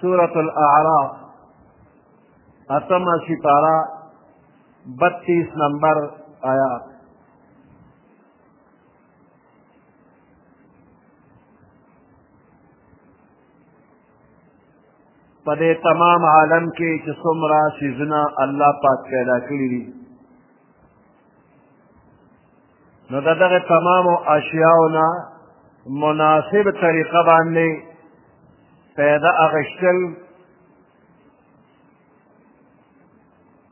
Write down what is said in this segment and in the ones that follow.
سورة الاعراف اتما سپارہ بتیس نمبر آیات په دې تمام عالم کې چې څومره سیزونه الله پاک پیدا کړي دي نو د دغه تمامو اشیاو نه مناسب طریقه باندې پیدا اغشتل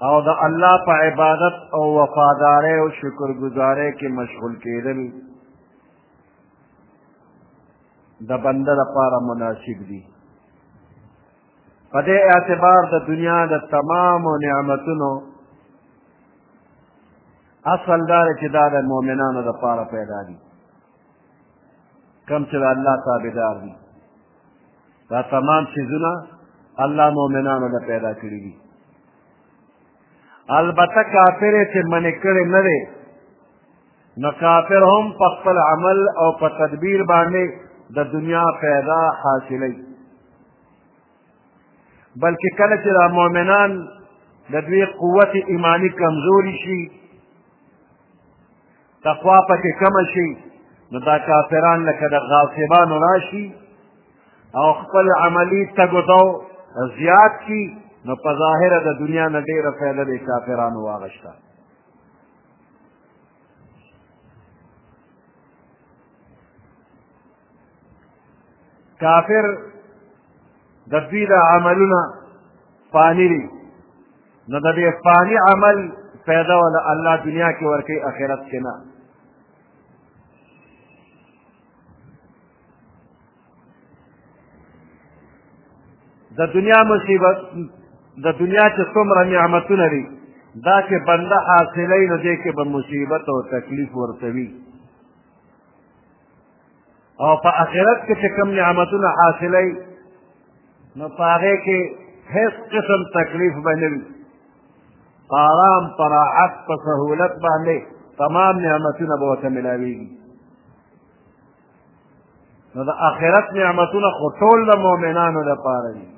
او د الله په عبادت او وفادارۍ او شکرګزارۍ کې مشغول کېدل د بنده لپاره مناسب دي په دې اعتبار د دنیا د تمامو نعمتونو اصل دا دی چې دا د مؤمنانو دپاره پیدا دي کم چې د الله تابعدار دي دا تمام څیزونه الله مؤمنانو له پیدا کړي دي البته کافر چې منې کړی نه دی نو کافر هم په خپل عمل او په تدبیر باندې د دنیا پیدا حاصلوي بلکې کله چې دا مؤمنان د دوی قوت ایمانی کمزوري شي تقوا پکې کمه شي نو دا کافران لکه د غاصبانو راشي او خپل عملی تګدو زیات کی نو په ظاهره د دنیا نه ډېره فایده د کافرانو واغشته کافر د دوی د عملونه فاني دي نو د دې فاني عمل پیدا ولا الله دنیا کې ورکي آخرت کې نه د دنیا مصیبت د دنیا چې څومره نعمتونه دي دا چې بنده حاصلوي نو دې کې به مصیبت او تکلیف ورته وي او په آخرت کې چې کوم نعمتونه حاصلوي نو په هغې کې هېڅ قسم تکلیف به نه وي په آرام په راحت په سهولت باندې تمام نعمتونه به ورته ملاویږي نو د آخرت نعمتونه خو ټول د مؤمنانو لپاره دي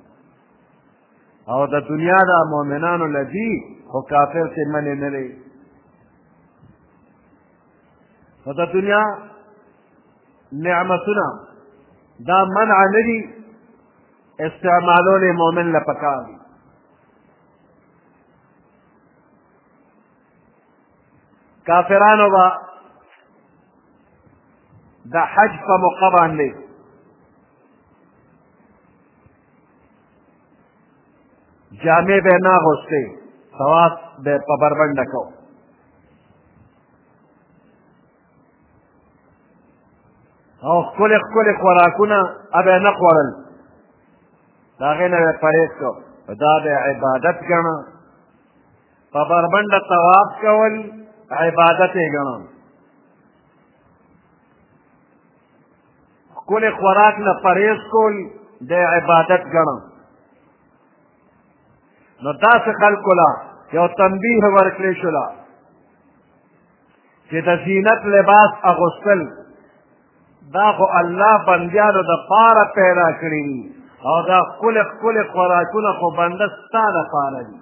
او د دنیا د مؤمنانو لدی خو کافر ته منې نه دی نو د دنیا نعمتونه دا منع نه دي استعمالول یې مؤمن له پکار دي کافرانو به د حج په موقع باندې جامې به نه غوستې سواد به په بربنډه کو او خپل خپل خوراکونه ابه نه خوړل دا غې نه پرېز کو دا به عبادت ګڼه په بربنډه طواف کول عبادت یې ګڼه ښکلې خوراک نه پرهېز کول د عبادت ګڼه نو داسې خلکو له یو تنبیه ورکړې شوله چې د زینت لباس اغوستل دا خو الله بندیانو د پاره پیدا کړي دي او دا ښکلې ښکلې خوراکونه خو بنده ستا لپاره دي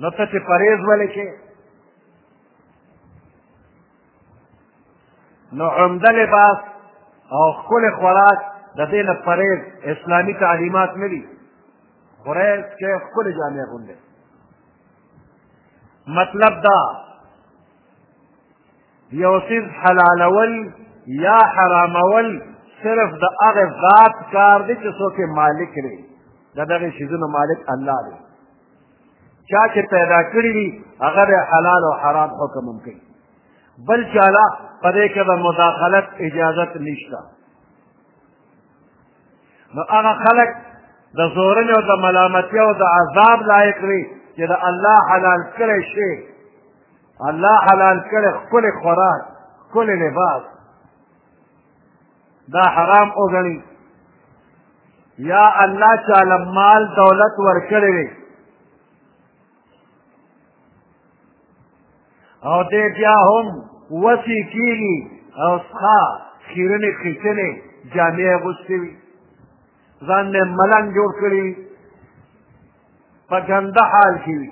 نو ته چې پرهېز ولې کې نو عمده لباس او ښکلی خوراک د دې نه پرهېز اسلامي تعلیمات نه دي قریش کې ښکلې جامې اغوندې مطلب دا یو څیز حلالول یا حرامول صرف د هغه ذات کار دی چې څوک یې مالک دی د دغې څیزونو مالک الله دی چا چې پیدا کړي وي هغه د حلال او حرام حکم هم کوي بل چاله په دې کې د مداخلت اجازت نشته نو هغه خلک د زورنې او د ملامتیا او د عذاب لایق وي چې د الله حلال کړی شي الله حلال کړی ښکلی خوراک ښکلی لباس دا حرام وګڼي یا الله چاله مال دولت ورکړی وي او دې بیا هم وسی کیږي او څخه خیرنې خیچنې جامې اغوستې وي ځان نه ملنګ جوړ کړی وي په ګنده حال کې وي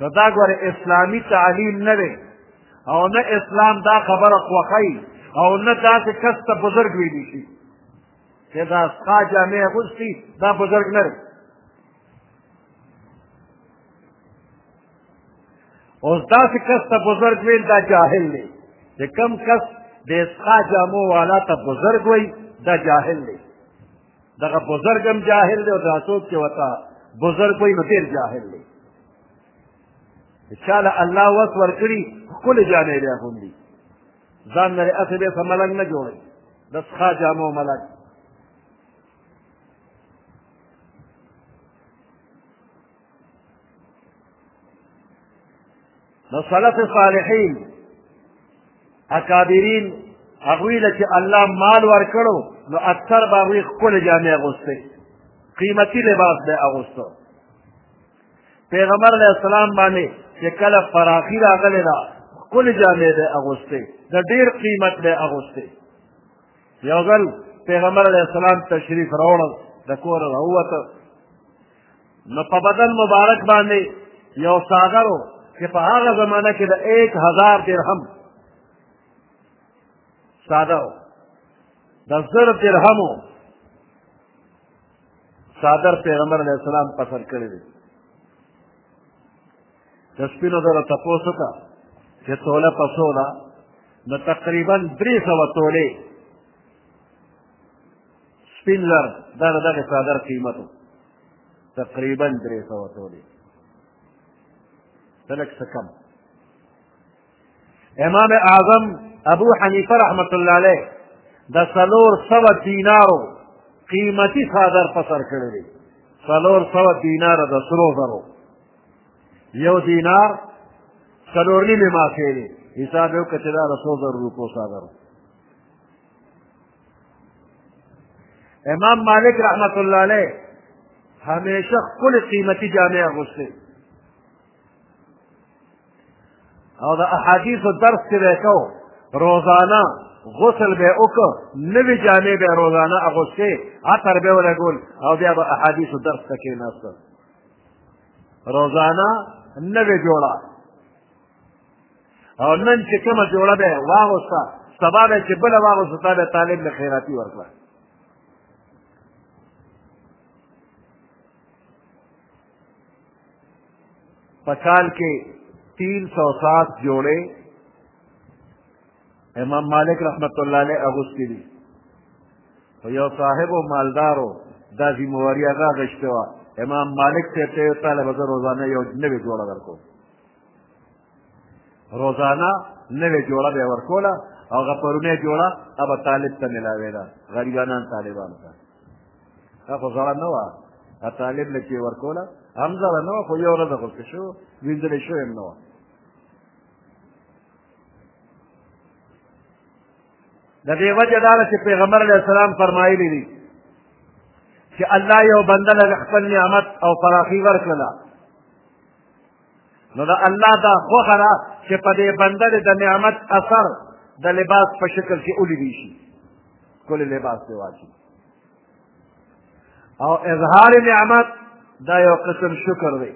نو دا ګوره اسلامي تعلیم نه دی او نه اسلام دا خبره خوښوي او نه داسې کس ته بزرګ ویلی شي چې دا ستا جامې اغوستي دا بزرګ نه دی اوس داسې کس ته بزرګ ویل دا جاهل دی چې کم کس د اسقا جامو والا ته بزرګ وایي دا جاهل دی دغه بزرګ هم جاهل دی او دا څوک چې ورته بزرګ وایي نو ډېر جاهل دی چا له الله وس ورکړي ښکلې جامې بیا اغوندي ځان نه یې هسې بیا څه ملنګ نه جوړوي د څښا جامو ملنګ د سلف صالحین اکابرین هغوی له چې الله مال ورکړو نو اکثر به هغوی ښکلې جامې اغوستې قیمتي لباس به اغوستو پیغمبر علیه السلام باندې چې کله فراخي راغلې ده ښکلې جامې به اغوستې د ډېر قیمت به اغوستې یو ځل پیغمبر علیه السلام تشریف راوړل د کوره راووته نو په بدن مبارک باندې یو څادر و چې په هغه زمانه کې د ایک هزار درهم ساده و د زر درهمو څادر پیغمبر علیه السلام په سر کړی دی د سپینو زرو تپوس وکړه چې توله په څو ده نو تقریبا درې سوه تولې سپین لر دا د دغه څادر قیمت تقریبا درې سوه تولې ته لږ څه کم امام اعظم ابو حنیفه رحمت الله علیه د څلور سوه دینارو قیمتي څادر په سر کړی دی څلور سوه دیناره د سرو زرو یو دینار څلور نیمې مافې دی حساب یې وکړه چې دا د څو زرو روپو څادر امام مالک رحمت الله علیه همیشه خپل قیمتي جامې اغوستې او د احادیثو درس چې به کو روزانه غسل به وکړو نوې جامې به روزانه اغوستې عطر به ولګول او بیا به احادیثو درس ته کېناستل روزانه نوې جوړه او نن چې کومه جوړه به واغوسته سبا به چې بله واغوسته تا به طالب له خیراتي ورکړه په کال کې تین سو سات جوړې امام مالک رحمت الله علیه اغوستي دي خو یو صاحب و مالدارو دا ذمواري هغه اخیستې وه امام مالک صاحب ته یې وتاله به زه روزانه یو نوې جوړه درکوم روزانه نوې جوړه به یې ورکوله او هغه پرونۍ جوړه هغه طالب ته میلاوېده غریبانان طالبانو ته دا خو زړه نه وه طالب له چې ورکوله هم زړه نه وه خو یو ورځ غوښتل شو وینځلی شوی هم نه وه د دې وجه دا ده چې پیغمبر علیه السلام فرمایلی دي چې الله یو بنده له خپل نعمت او فراخي ورکړله نو د الله دا خوښه ده چې په دې بنده د نعمت اثر د لباس په شکل کې ولیدی شي ښکلي لباس دی واچي او اظهار نعمت دا یو قسم شکر دی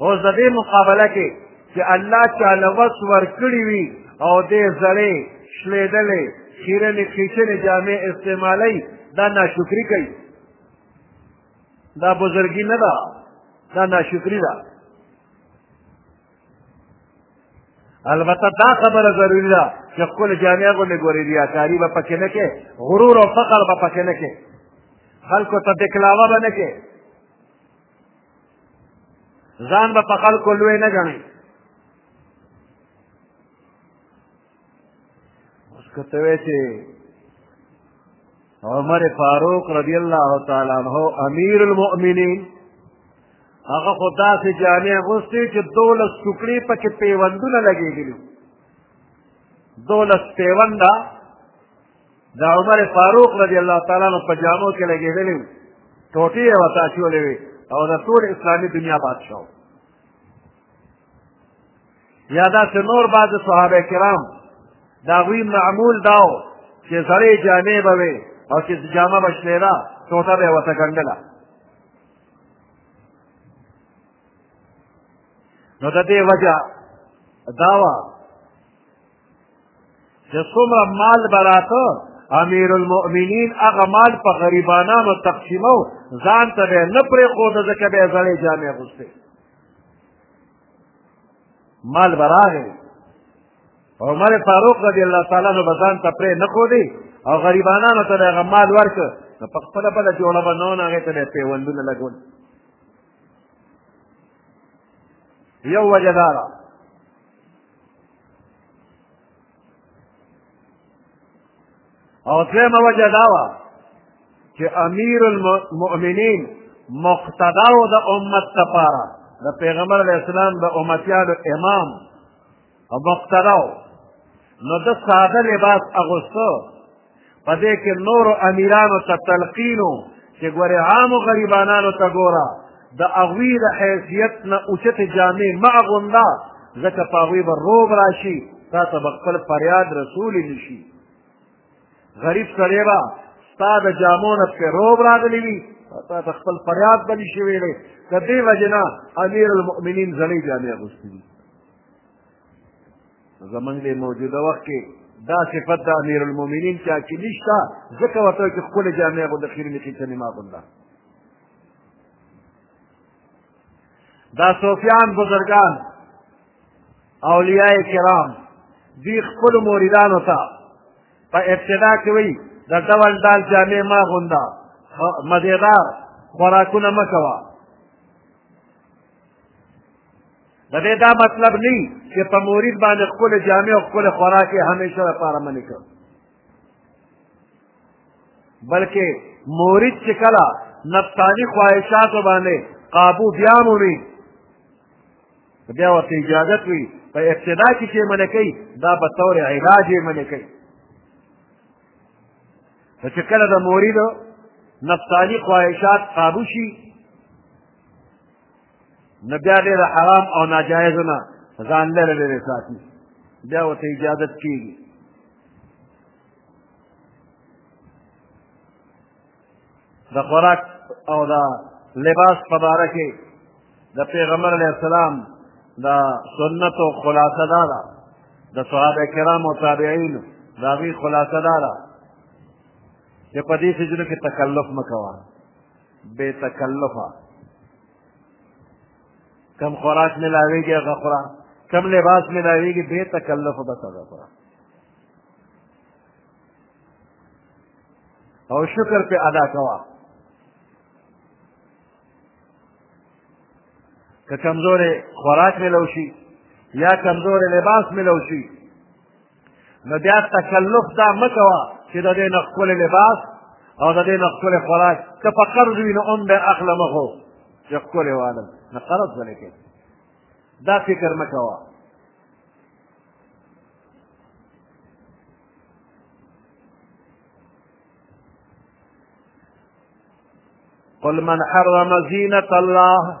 اوس د دې مقابله کې چې الله چاله وس ورکړي وي او دې زړې شلېدلې خیرنې خیچنې جامې استعمالوي دا ناشکري کوي دا بزرګي نه ده دا ناشکري ده البته دا خبره ضروري ده چې ښکلې جامې اغوندې ګورې ریاکاري به پکې نه کې غرور او فقر به پکې نه کې خلکو ته دکلاوه به نه کې ځان به په خلکو لوی نه ګڼي اوس که ته وایې چې عمر فاروق رضی الله تعالی عنه امیر المؤمنین هغه خو داسې جامې اغوستې چې دولس ټوکړې پکې پیوندونه لګېدلي دولس پیونده د عمر فاروق رضی الله تعالی عنه په جامو کې لګېدلي ټوټې یې ورته اچولې وې او د ټول اسلامي دنیا بادشاه یا داسې نور بعض صحابه کرام د هغوی معمول دا و چې زړې جامې به وې او چې جامه به شلېده ټوټه به یې ورته ګنډله نو د دې وجه دا وه چې څومره مال به راته امیر المؤمنین هغه مال په غریبانانو تقسیمو ځان ته به یې نه پرېښوده ځکه به یې زړې جامې اغوستې مال براغی عمر فاروق رضی الله تعالی عنہ بزان ته پرې نه خودي او غریبانانو ته هغه مال ورک نو په خپل بل جوړه بنون هغه ته پیوندونه لګول یو وجدارا او دویمه وجه دا وه چې امیر المؤمنین مقتدا و د امت لپاره د پیغمبر علیه السلام د امتیانو امام او مقتدا و نو د ساده لباس اغوسته په دې کې نورو امیرانو ته تلقین و چې ګورې عامو غریبانانو ته ګوره د هغوی د حیثیت نه اوچتې جامې مه اغونده ځکه په هغوی به روب راشي تا ته به خپل فریاد رسولی نه شي غریب سړی به ستا د جامو نه پکې روب راغلی وي تا ته خپل فریاد به نه شي ویلی د دې وجې نه امیر المؤمنین زړې جامې اغوستې دي زمونږ دې موجوده وخت کې دا صفت د امیر المؤمنین چا کې نشته ځکه ورته چې خپل جامع غو د خیر نه کې تنه ما غونډه دا سفیان بزرگان اولیاء کرام دی خپل موریدانو ته په ابتدا کې وی د ډول ډال جامع ما غونډه مزیدار خوراکونه مکوه د دې دا مطلب نه چې په مورید باندې خپل جامع او خپل خوراک یې همیشه لپاره منې کړ بلکې مورید چې کله نفساني خواهشاتو باندې قابو بیا مومي بیا ورته اجازت وي په ابتدا کې چې منې کوي دا په طور علاج یې منې کوي چې کله د مورید نفساني خواهشات قابو شي نه بیا ډېر حرام او ناجایز نه ځان لرې لرې ساتي بیا ورته اجازت کېږي د خوراک او د لباس په باره کې د پیغمبر علیه السلام د سنتو خلاصه دا ده د صحابه کرامو تابعینو د هغوی خلاصه دا ده چې په دې څیزونو کې تکلف مه کوه بې تکلفه کم خوراک ملاویږي هغه خوره کم لباس ملاویږي بې تکلفه بس هغه خوره او شکر پې ادا کوه که کمزورې خوراک ملو شي یا کمزورې لباس ملو شي نو بیا تکلف دا مه کوه چې د دې نه ښکلی لباس او د دې نه ښکلی خوراک که په قرض وي نو هم به اخلم خو چې ښکلی والم نه قرض ولې کوي دا فکر مه کوه قل من حرم زينة الله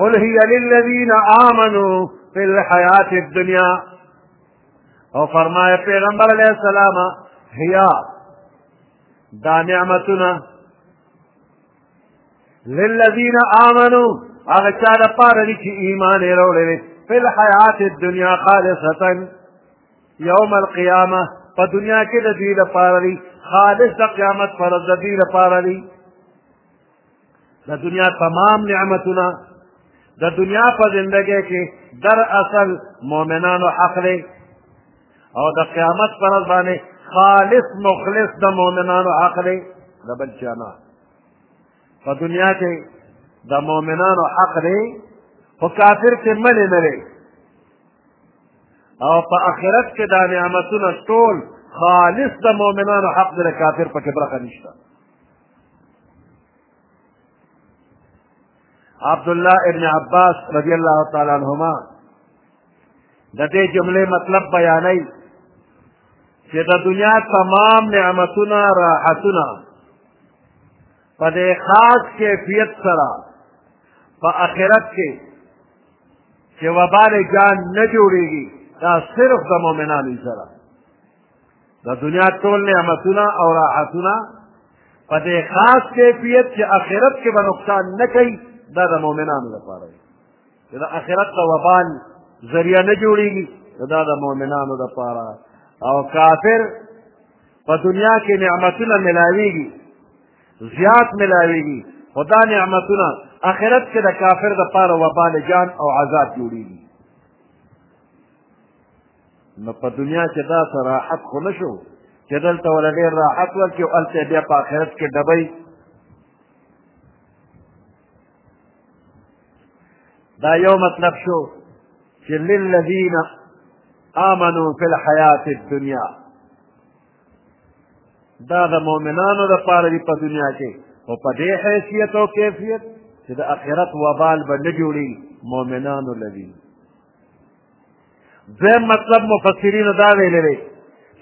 قل هي للذين آمنوا في الحياة الدنيا او فرمایا پیغمبر علیہ السلام هيا دا نعمتنا للذين آمنوا هغه چا د پاره دي چې ایمان یې راوړی فی الحیات الدنیا خالصتا یوم القیامه په دنیا کې د دوی لپاره دي خالص د قیامت پر د دوی لپاره دي د دنیا تمام نعمتونه د دنیا په زندګۍ کې در اصل مؤمنانو حق دی او د قیامت پر ورځ باندې خالص مخلص د مؤمنانو حق دی د بل چا نه په دنیا کې د مؤمنانو حق دی خو کافر کې ملې نه دی او په آخرت کې دا نعمتونه ټول خالص د مؤمنانو حق دی د کافر پکې برخه نشته عبد الله ابن عباس رضی الله تعالی عنهما د دې جملې مطلب بیانوي چې د دنیا تمام نعمتونه راحتونه په دې خاص کیفیت سره په آخرت کې چې وبال جان نه جوړیږي دا صرف د مؤمنانو سره د دنیا ټول نعمتونه او راحتونه په دې خاص کیفیت چې آخرت کې به نقصان نه کوي دا د مؤمنانو لپاره دی چې د آخرت د وبال ذریعه نه جوړېږي دا د مؤمنانو لپاره او کافر په دنیا کې نعمتونه ملاویږي زیات ملاویږي خو دا نعمتونه آخرت کې د کافر د پاره وبال جان او عذاب جوړیږي نو په دنیا کې داسې راحت خو نه شو چې دلته ولا ډېر راحت ورکړي او هلته بیا په آخرت کې ډبی دا یو مطلب شو چې للذین آمنوا فی الحیات الدنیا دا د مؤمنانو لپاره دی په دنیا کې او په دې حیثیت او کیفیت چې د آخرت وبال به نه جوړي مؤمنانو لوي دویم مطلب مفسرینو دا ویلی دی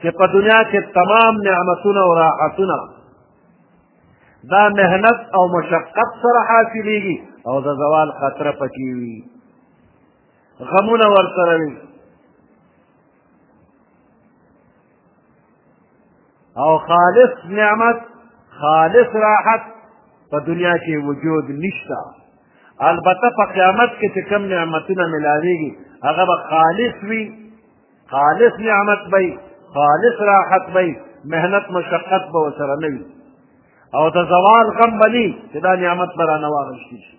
چې په دنیا کې تمام نعمتونه او راحتونه دا مهنت او مشقت سره حاصلېږي او د زوال خطره پکې وي غمونه ورسره وي او خالص نعمت خالص راحت په دنیا کې وجود نشته البته په قیامت کې چې کم نعمتونه ملاویږي هغه به خالص وي خالص نعمت به خالص راحت به محنت مشقت به ورسره نه وي او د زوال غم به نه چې دا نعمت به رانه واخیستل شي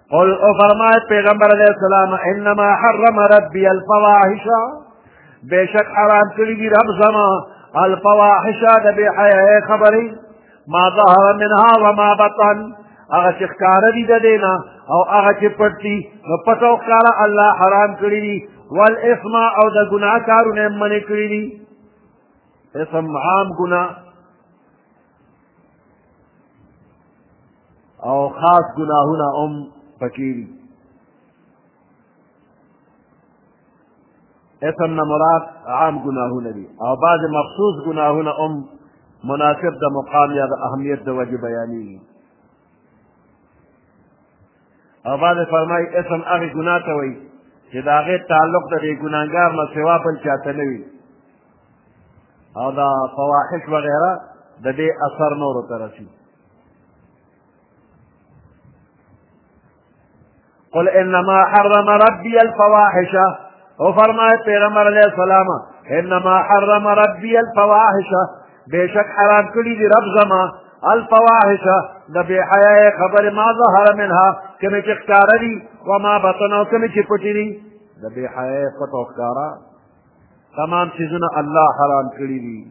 قل او فرمائے پیغمبر علیہ السلام انما حرم ربی الفواحش بے شک حرام کری دی رب زما الفواحش د بے حیا خبری ما ظهر منها وما بطن هغه چې ښکاره دي د دینا او هغه چې پټ دي نو پټ او ښکاره الله حرام کړی دي والاسم او د ګناه کارونه منې کړی دي اسم عام ګناه او خاص ګناهونه هم پکې دي اسم نه مراد عام ګناهونه دي او بعض مخصوص ګناهونه هم مناسب د مقام یا د اهمیت د وجه بیانېږي او بعد فرمای اسم هغه ګناه ته وایي چې د هغې تعلق د دې ګناهګار نه سوا بل چاته نه وي او دا فواحش وغیره د دې اثر نورو ته رسي قل انما حرم ربي الفواحش او فرمائے پیغمبر علیہ السلام انما حرم ربی الفواحش بېشک حرام کړي دي رب زما الفواحش د بې حیایې خبرې ما ظهر منها کومې چې ښکاره دي وما بطن او کومې چې پټې دي د بې حیایې پټ او ښکاره تمام څیزونه الله حرام کړي دي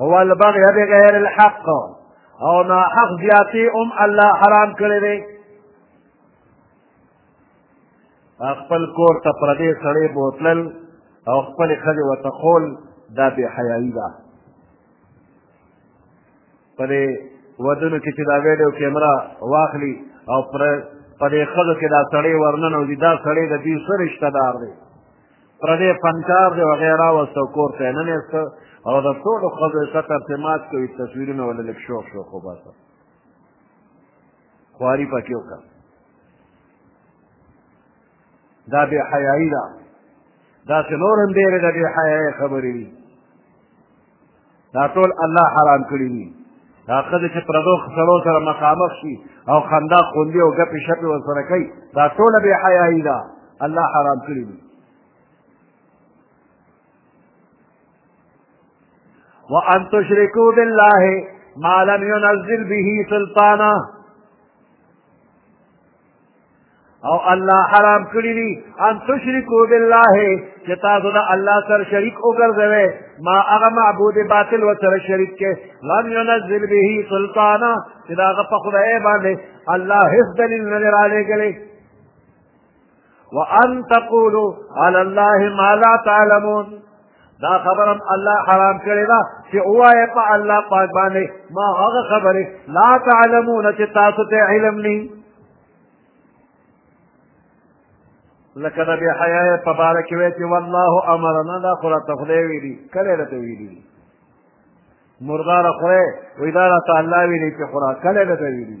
هو البغي بغیر الحق او نا حق زیاتی ام الله حرام کړی دی خپل کور ته پردې سړی بوتلل او خپلې ښځې ورته خول دا بې حیایي ده په دې ودونو کې چې دا ویډیو کیمرا واخلي او په دې ښځو کې دا سړی ورننوځي دا سړی د دوی څه رشته دار دی پردې فنکار دی وغیره راوست او کور ته یې ننېست او د ټولو ښځو یې ستر ترې مات کوي تصویرونه ورله لږ شوق شوق وباسه خواري پکې وکړه دا بې حیایي ده داسې نور هم ډېرې د بې حیایۍ خبرې دي دا ټول الله حرام کړي دي دا ښځې چې پردو سړو سره مخامخ شي او خندا خوندي او ګپې شپې ورسره کوي دا ټوله بې حیایي ده الله حرام کړي دي وان تشركوا بالله ما لم ينزل به سلطانا او الله حرام کړی دي ان تشرکو بالله چې تاسو د الله سره شریک وګرځوي ما هغه معبود باطل و سره شریک کې لم ينزل به سلطانا چې دا هغه په خدای باندې الله هیڅ دلیل نه لري راغلی وان تقولوا على الله ما لا تعلمون دا خبرم الله حرام کړی دا چې وایې په الله پاک باندې ما هغه خبرې لا تعلمون چې تاسو ته علم نه لکه د بې حیایې په باره کې وایي چې والله امرنا دا خو راته خدای ویلي کله راته ویلي مرداره خدای وایي دا راته الله ویلي چې خورا کله راته ویلي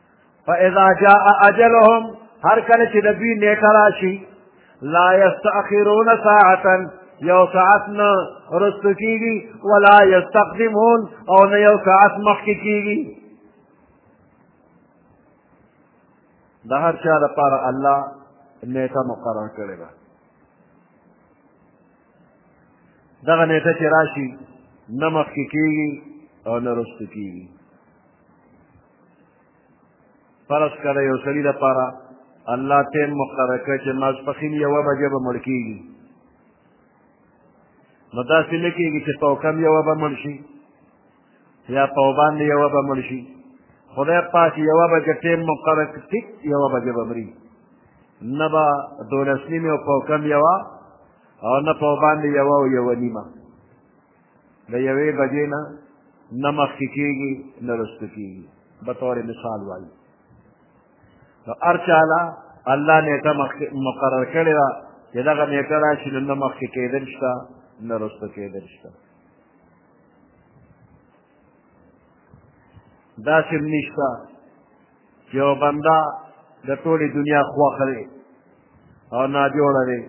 فاذا جاء اجلهم هر کله چې د دوی نیټه راشي لا یستأخرون ساعتا یو ساعت نه رستو کیږي ولا یستقدمون او نه یو ساعت مخکې کیږي د هر چا لپاره الله نیټه مقرر کړې ده دغه نیټه چې راشي نه مخکې کیږي او نه رستو کیږي فرض کړه یو سړي لپاره الله ټیم مقرر کړ چې ماسپښین یوه بجه به مړ کېږي نو داسې نه کېږي چې توکم یوه به مړ شي یا په باندې یوه به مړ شي خدای پاک یوه بجه ټیم مقرر کړ ټیک یوه بجه به مري نه به دولس نیمې او پوکم یوه او نه په باندې یوه او یوه نیمه د یوې بجې نه نه مخکې کېږي نه رسته کېږي به طور مثال وایي نو هر چاله الله نیټه مقرر کړې ده چې دغه نیټه راشي نو نه مخکې کېدل شته نه رسته کېدل شته داسې هم نشته چې یو بنده د ټولې دنیا خوښه دی او ناجوړه دی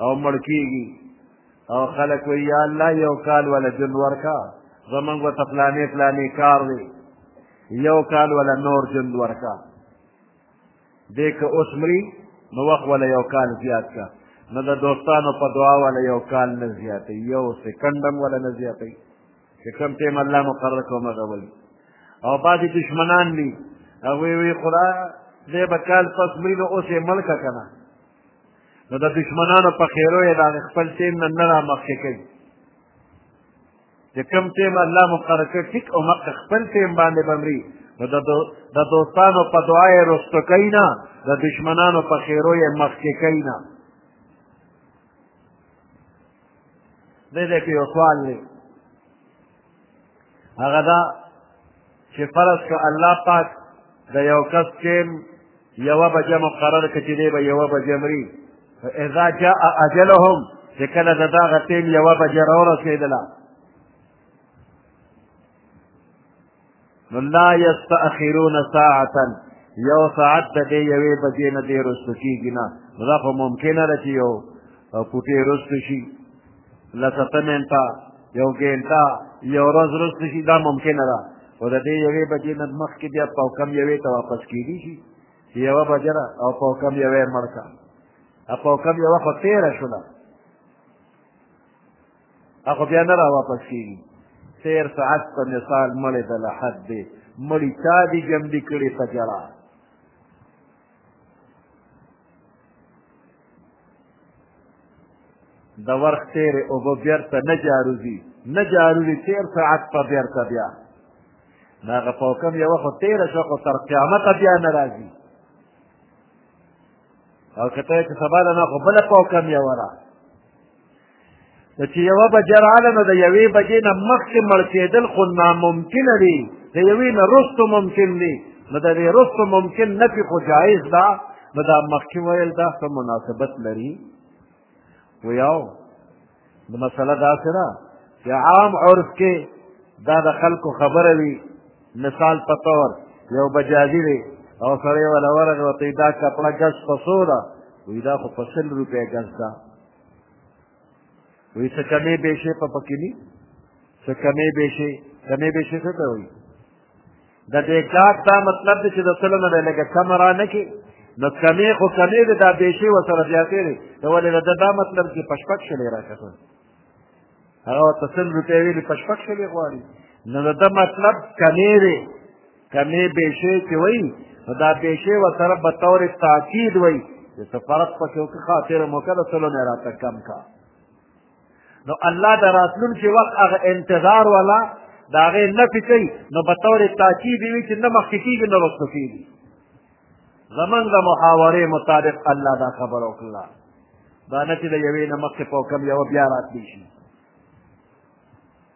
او مړ کېږي او خلک وایي یا الله یو کال ولا جن ورکا زمونږ ورته فلانې فلانې کار دی یو کال ولا نور جن ورکا دی که اوس مري نو وخت ولا یو کال زیات کا نو د دوستانو په دعا ولا یو کال نه زیاتوي یو سکند هم ولا نه زیاتوي چې کوم ټایم الله مقرر کوم هغه ولي او بعضې دشمنان دي هغوی وایي خدا دی به کال پس مري نو اوس یې مړ که که نه نو د دشمنانو په خیرو یې د خپل ټیم نه نه رامخکې کوي چې کوم ټیم الله مقرر کړ ټیک او مخکې خپل ټیم باندې به مري نو د دوستانو په دعا یې رسته کوي نه د دشمنانو په خیرو یې مخکې کوي نه دې دې کې یو سوال دی هغه دا چې فرض که الله پاک د یو کس ټیم یوه بجه مقرر کړه چې دی به یوه بجه مري اذا جاء اجلهم چې کله د دغه ټیم یوه بجه راورسېدله نو لا یستأخرون ساعتا یو ساعت د دې یوې بجې نه دې رسته کېږي نه نو دا خو ممکنه ده چې یو کوټې رسته شي لسته منټه یو ګنټه یو ورځ رسته شي دا ممکنه ده خو د دې یوې بجې نه مخکې بیا په کم یوې ته واپس کېږي شي چې یوه بجه ده او په کم یوې مړ کړه په کم یوه خو تېره شوله هغه بیا نه راواپس کېږي تېر ساعت په مثال مړی د لحد دی مړي چا دي جمدي کړي په جړا د ورخ تېرې اوبه بېرته نه جاروځي نه جاروځي تېر ساعت په بېرته بیا د هغه په حکم یوه خو تېره شوه خو تر قیامته بیا نه راځي او که ته یې چې سبا ده نه خو بله په حکم یوه ده نو چې یوه بجه راغله نو د یوې بجې نه مخکې مړ کېدل خو ناممکنه دي د یوې نه رستو ممکن دي نو د دې رستو ممکن نفي خو جایز ده نو دا مخکې ویل دا څه مناسبت لري ویاو نو مسله داسې ده چې عام عرف کې دا د خلکو خبره وي مثال په طور یو بجاجي دی او سړی ولا ورغی ورته دا کپړه ګز په څو ده وایي دا خو په سل روپۍ ګز ده وی څه کمې بېشې په پکې ني څه کمې بېشې کمې بېشې څه ته وایي د دې کار دا مطلب دی چې د سلو نه دی لکه کمه را نه کړي نو کمې خو کمې دی دا بېشې ورسره زیاتې دی ته ولې د ده دا مطلب چې په شپږ شلې راکته هغه ورته سل روپۍ ویلي په شپږ شلې غواړي نو د ده مطلب کمې دی کمې بېشې چې وایي نو دا بېشې ورسره به طور تاکید وایي چې څه فرق پکې وکړه خاطر مو که د سلو نه راته کم کا نو الله د راتلونکي وخت هغه انتظار والا د هغې نفي کوي نو به طور تاکید وي چې نه مخکې کېږي نه وروسته کېږي زمونږ د محاورې مطابق الله دا خبره وکړه دا نه چې د یوې نه مخکې په حکم یوه بیا راتلی شي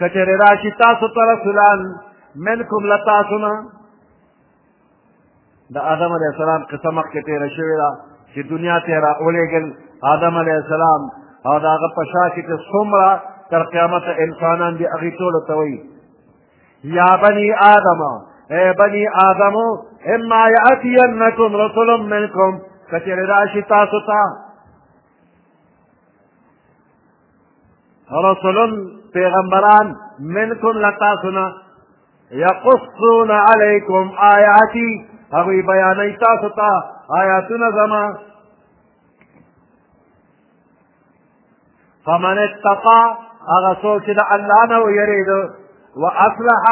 کچر راشی تاسو تا رسولان منکم لتاسونا دا آدم علیہ السلام قصه مخکې تېره شوې ده چې دنیا ته را ولېږل آدم علیه السلام او د هغه په شا کې چې څومره تر قیامته انسانان دي هغوی ټولو ته وایي یا بني آدم اے بني آدم اما یأتینکم رسول منکم که چېرې راشي تاسو ته رسول پیغمبران منکم لتاسنا یقصون علیکم آیاتی هغوی بیانوي تاسو ته آیاتونه زما فمن اتقا هغه څوک چې د الله نه ویرېده و اصلح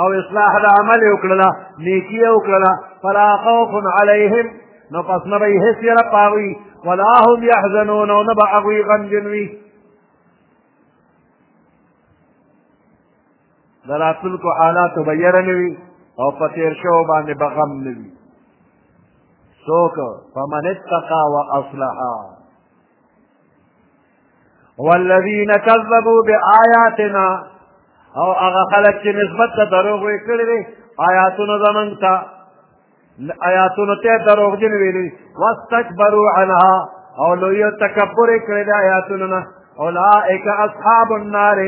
او اصلاح د عمل یې وکړله نیکي یې وکړله فلا خوف علیهم نو پس نه به یې هېڅ یره په هغوی ولا هم یحزنون او نه به هغوی غمجن وي د راتلونکو حالاتو به یره نه وي او په تېر شوو باندې به غم نه وي څوک فمن اتقا و اصلحا والذین کذبوا بآیاتنا او هغه خلک چې نسبت ته دروغ وې کړی دی آیاتونو زمونږ ته آیاتونو ته دروغجن ویلي واستکبروا عنها او لوی تکبر یې کړی دی آیاتونو نه اولئک اصحاب النار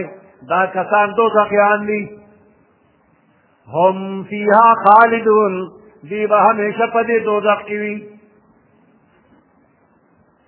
دا کسان دوزخیان دي هم فیها خالدون دی به همیشه په دې دوزخ کې وي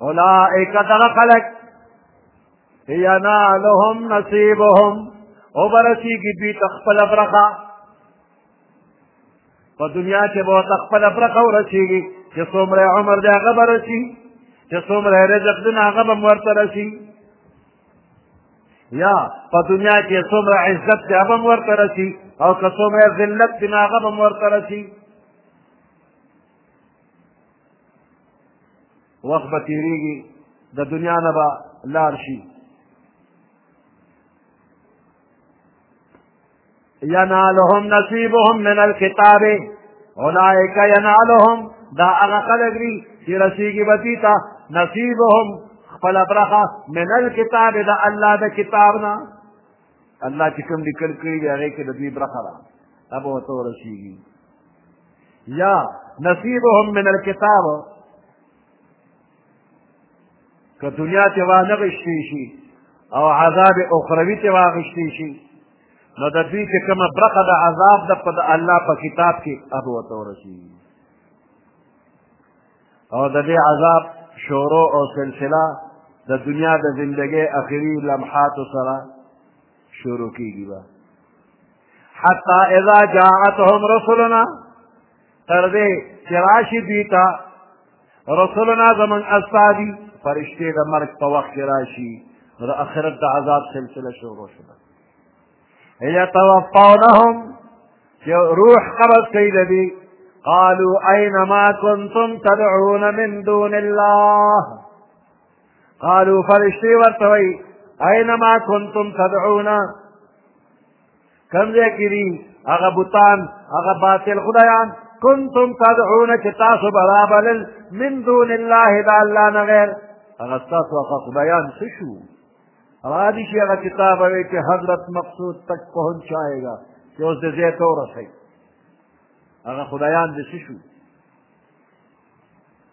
اولئک دغه خلق ینالهم نصیبهم او برسیږي دوی ته خپله برخه په دنیا کې به ورته خپله برخه ورسیږي چې څومره عمر دی هغه به رسي چې څومره رزق دی نو هغه به هم ورته رسي یا په دنیا کې څومره عزت دی هغه هم ورته رسي او که څومره ذلت دی نو هغه به هم ورته رسي وخت به تېرېږي د دنیا نه به لاړ شي ینالهم نصیبهم من الکتاب اولئک ینالهم دا هغه خلک دي چې رسېږي به دوی ته نصیبهم خپله برخه من الکتاب د الله د کتاب نه الله چې کوم لیکل کړي دي هغې کې د دوی برخه ده دا به ورته ورسېږي یا نصیبهم من الکتاب که دنیا ته وانه غشتی شي او عذاب اخروی ته واغشتی شي نو د دوی چې کومه برخه د عذاب ده په د الله په کتاب کې هغه ورته ورسېږي او د دې عذاب شروع او سلسله د دنیا د زندګۍ اخري لمحاتو سره شروع کېږي به حتی اذا جاءتهم رسلنا تر دې چې راشي دوی ته رسولنا زمونږ استادي فرشتې د مرګ په وخت کې راشي نو د آخرت د عذاب سلسله شروع شوه یتوفونهم چې روح قبض کوي د دوی قالوا أين ما كنتم تدعون من دون الله قالو فرشتي ورته وایي اینما کنتم تدعون کوم ځای کې دي هغه بوتان هغه باطل خدایان کنتم تدعون چې تاسو به رابلل من دون الله د الله نه غیر هغه ستاسو هغه خدایان څه شو را دي شي هغه کتاب وی چې حضرت مقصود تک پهنچایږي چې اوس د ځای ته ورسوي هغه خدایان دې څه شو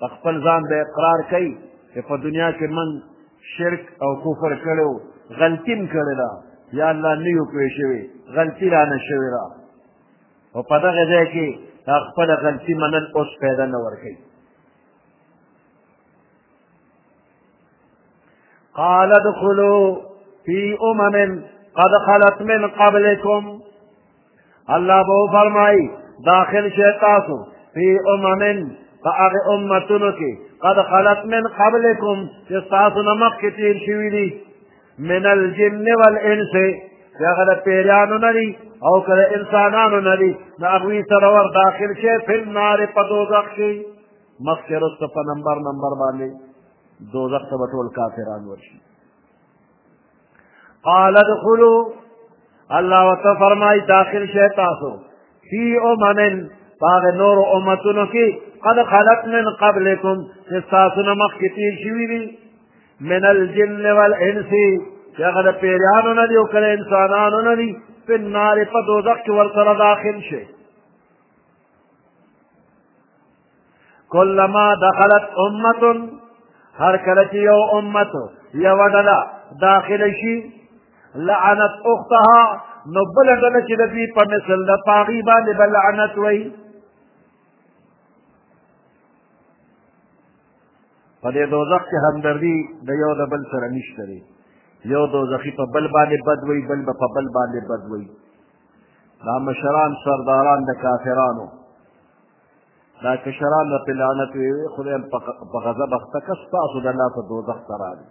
په خپل ځان به اقرار کوي چې په دنیا کې من شرک او کفر کړی و غلطي م کړې ده یا الله نه یو پوه شوي غلطي رانه شوې ده او په دغه ځای کې دا خپله غلطي منل اوس پیدا نه ورکوي قال ادخلوا في أمم قد خلت من قبلكم الله به فرمایي داخل شئ تاسو فی اممن په هغه امتونو کې قد خلت من قبلکم چې ستاسو نه مخکې تېر شوي دي من الجن والانس چې هغه د پیریانو نه دي او که د انسانانو نه دي د هغوی سره ور داخل شي فی النار په دوزخ کې مخکې وروسته په نمبر نمبر باندې دوزخ ته به ټول کافران ورشي قال ادخلو الله وته فرمای داخل شئ تاسو فی اممن باغ نور امتونو کی قد خلق من قبلکم چې تاسو نه مخکې تیر شوي دي من الجن والانس چې هغه د پیریانو نه دي او کله انسانانو نه دي په نار په دوزخ کې ورسره داخل شي کلما دخلت امت هر کله چې یو امت یوه ډله داخله شي لعنت اختها نو بله ډله چې د دوی په مثل د پاغي باندې به لعنت وایي په دې دوزخ کې همدردي د یو د بل سره نشته دی یو دوزخي په بل باندې بد وایي بل به په بل باندې بد وایي دا مشران سرداران د کافرانو دا کشران نه په لعنت وي خدای په غضب اخته که ستاسو د الله په دوزخ ته راغلي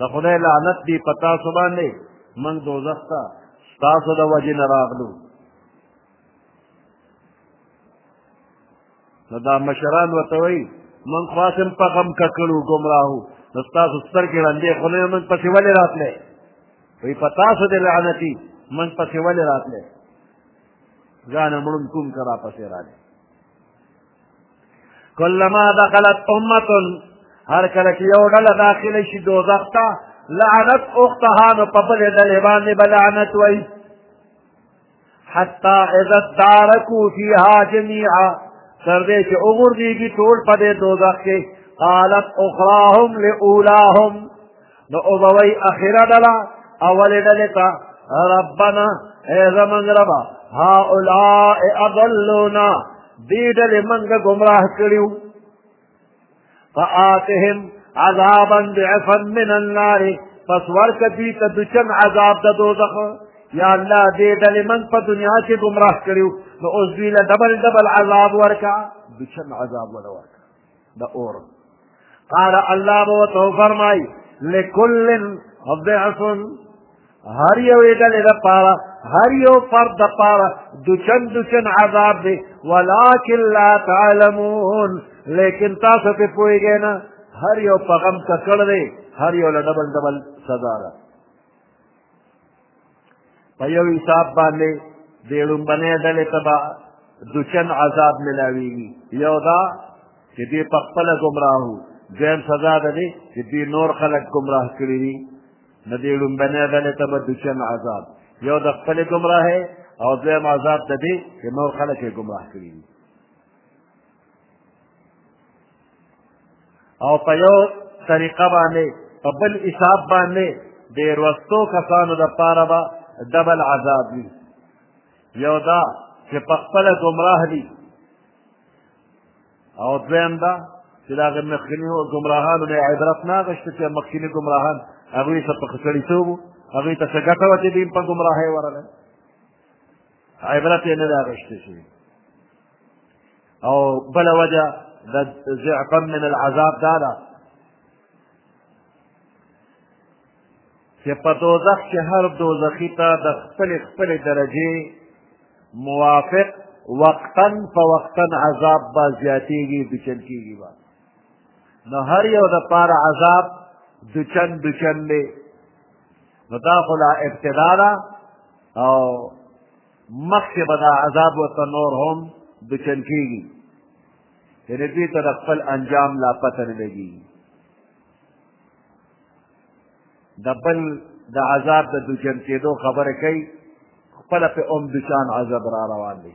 د خدای لعنت دی په تاسو باندې موږ دوزخ ته ستاسو د وجې نه راغلو نو دا مشران ورته وایي موږ خو هسې په غم ککړو ګمراهو نو ستاسو سترګې ړندې خو نه موږ پسې ولې راتلی وایي په تاسو دې لعنتي موږ پسې ولې راتلی ځان مړون کوم که را پسې راځي کلما دخلت امة هر کله چې یو ډله داخله شي دوزخ ته لعنت اختها نو په بلې ډلې باندې به لعنت وایي حتی اذا ادارکو فیها جمیعا تر دې چې وغورځېږي ټول په دې دوزخ کې قالت اخراهم لاولاهم نو او به وایي اخره ډله اولې ډلې ته ربنا ای زمونږ ربه هؤلاء اضلونا دې ډلې مونږ ګمراه کړیو فآتهم عذابا ضعفا من النار پس ورکه دوی ته دچن عذاب د دوزخ یا الله دې ډلې مونږ په دنیا کې ګمراه کړیو نو اوس دوی له ډبل ډبل عذاب ورکه دچن عذاب ولا ورکه د اور قال الله به ورته وفرمایي لکل ضعف هر یو یې ډلې دپاره هر یو فرد دپاره دوچن دوچن عذاب دی ولکن لا تعلمون لیکن تاسو پې پوهېږئ نه هر یو په غم ککړ دی هر یو له ډبل ډبل سزا ده په یو حساب باندې د ړومبنۍ ډلې ته به دوچن عذاب ملاویږي یو دا چې دوی په خپله ګمراه وو دویم سزا ده دی چې دوی نور خلک ګمراه کړي دي نو دې ړومبنۍ ډلې ته به دوچن عذاب یو د خپلې ګمراهۍ او دویم عذاب ده دی چې نور خلک یې ګمراه کړي دي او په یو طریقه باندې په بل حساب باندې د وروستو کسانو لپاره به دبل عذاب وي یو دا چې په خپله ګمراه دي او دویم دا چې د هغه مخکیني ګمراهانو نه عبرت نه اخېسته چې مخکیني ګمراهان هغوی ته په سړیتوب هغوی ته څه ګټه وه چې دوی په ګمراهۍ ورغی عبرت یې نه دی اخیستل شوی او بله وجه د ضعفا من العذاب دا ده چې په دوزخ کې هر دوزخي ته د خپلې خپلې درجې موافق وقتا په وقتا عذاب به زیاتېږي دچن کېږي به نو هر یو د پاره عذاب دچن دچن دی نو دا خو لا ابتدا ده او مخکې به دا عذاب ورته نور هم دچن کېږي یعنې دوی ته د خپل انجام لا پته نه لګېږي د بل د عذاب د دچن کېدو خبره کوي خپله پې هم دچان عذاب را روان دی